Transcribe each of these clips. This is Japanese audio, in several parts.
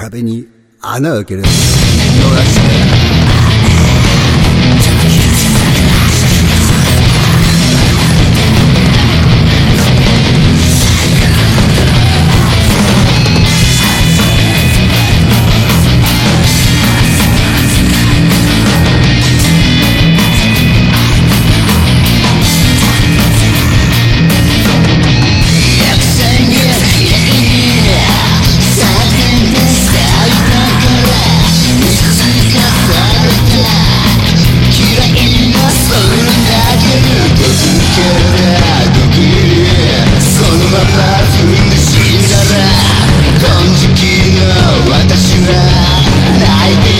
壁に穴開ける。ば、して night.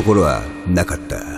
心はなかった。